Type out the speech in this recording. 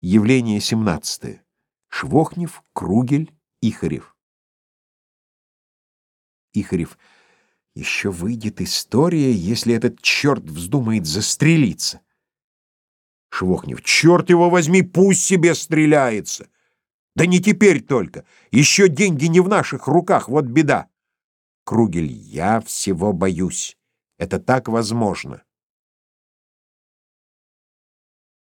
Явление 17. Швохнев, Кругель, Ихарев. Ихарев. Еще выйдет история, если этот черт вздумает застрелиться. Швохнев. Черт его возьми, пусть себе стреляется. Да не теперь только. Еще деньги не в наших руках, вот беда. Кругель. Я всего боюсь. Это так возможно.